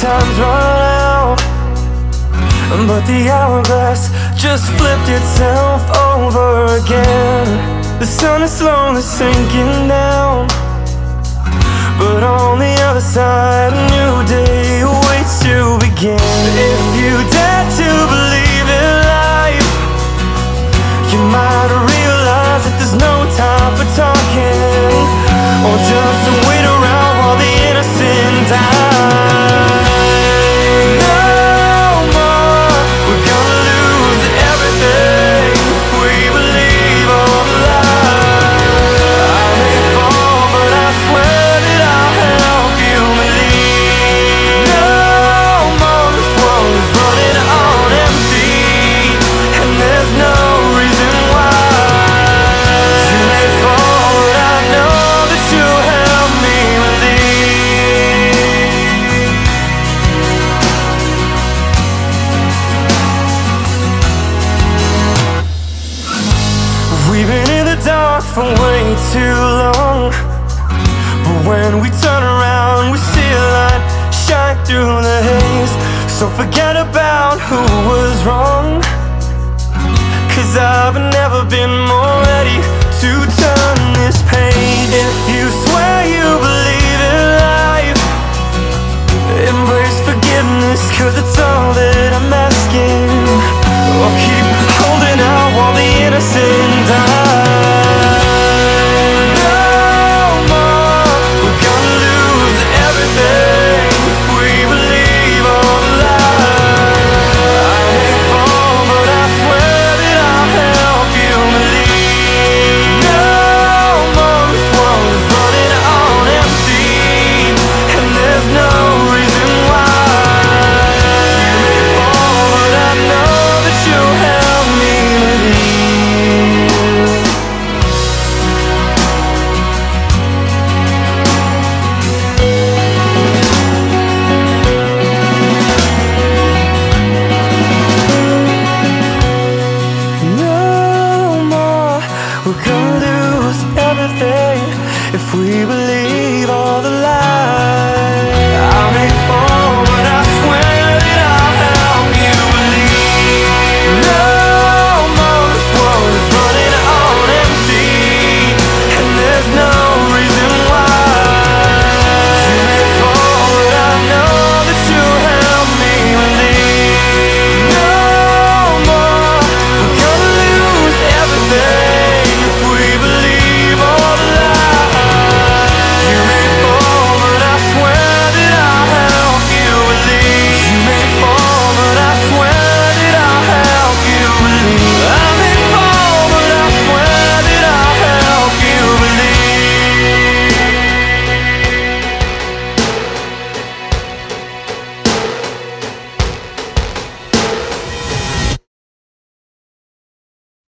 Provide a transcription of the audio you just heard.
time's run out. But the hourglass just flipped itself over again. The sun is slowly sinking down. But on the other side, a new day waits to begin. If you dare to believe in life, you might in for way too long. But when we turn around, we see a light shine through the haze. So forget about who was wrong. we believe